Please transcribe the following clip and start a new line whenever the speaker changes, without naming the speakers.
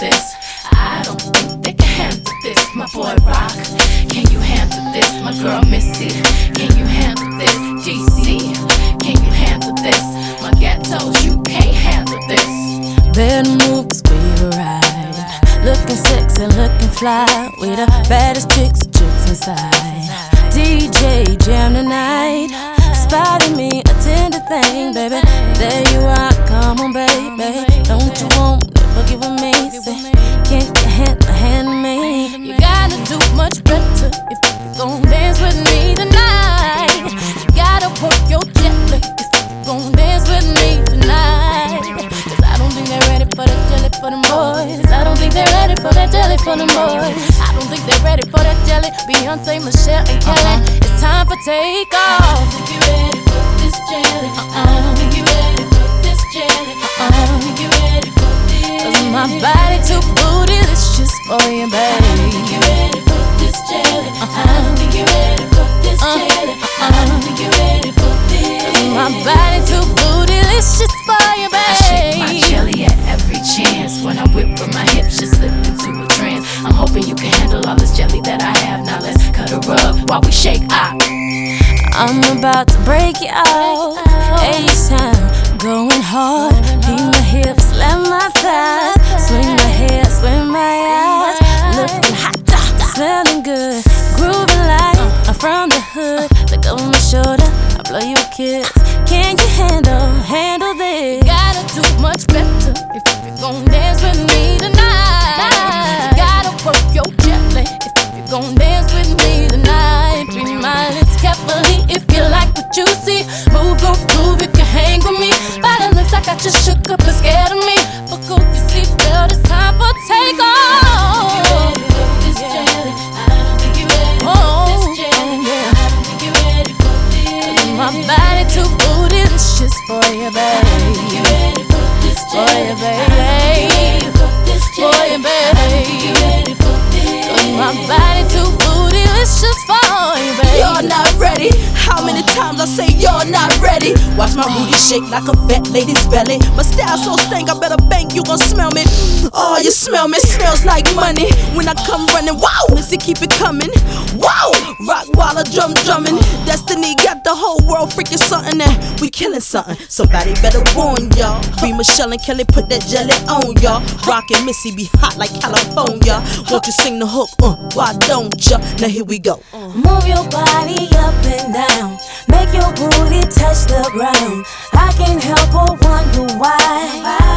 this? I don't think they can handle this. My boy Rock, can you handle this? My girl Missy, can you handle this? DC, can you handle this? My ghettos, you can't handle this.
Then move the squealer ride. Looking sexy, looking fly. We the baddest chicks, chicks inside. DJ jam tonight. spotting me, a tender thing, baby. There you are, come on, baby. Don't you want boogie with me? Say, can't you hand hand me? You
gotta do much better if you gon' dance with me tonight. You gotta work your jet lag if you gon' dance with me tonight. Cause I don't think they're ready for the jelly for them boys. I don't think they're ready for that jelly for them boys. I don't think they're ready for that jelly. Beyonce, Michelle, and Kelly. Uh-huh. It's time for take off. think you ready for this jelly. I don't think you for you, I don't think baby. you ready for this jelly. I don't think you ready for this jelly. I don't think you ready for this. My body too bootylicious for you, I shake my jelly at every chance. When I whip with my hips, just slip into a trance. I'm hoping you can handle all this jelly that I have. Now let's cut a rug while we shake. Ah.
I'm about to break you out. A-time, going hard. Blow you a kiss. Can you handle, handle this?
Gotta do much better if you're gon' dance with me tonight. Gotta work your jet lag if you gon' dance for
times I say you're not ready? Watch my booty shake like a fat lady's belly. My style so stank, I better bank you gon' smell me. Oh, you smell me, smells like money. When I come running, wow, Missy keep it coming. Wow, rock while I drum drumming. Destiny got the whole world freaking something that we killing something. Somebody better warn y'all. Be Michelle and Kelly put that jelly on y'all. Rockin' Missy be hot like California. Won't you sing the hook? Uh, why don't ya? Now here we go.
Move your body up and down. Make your booty touch the ground. I can't help but wonder why.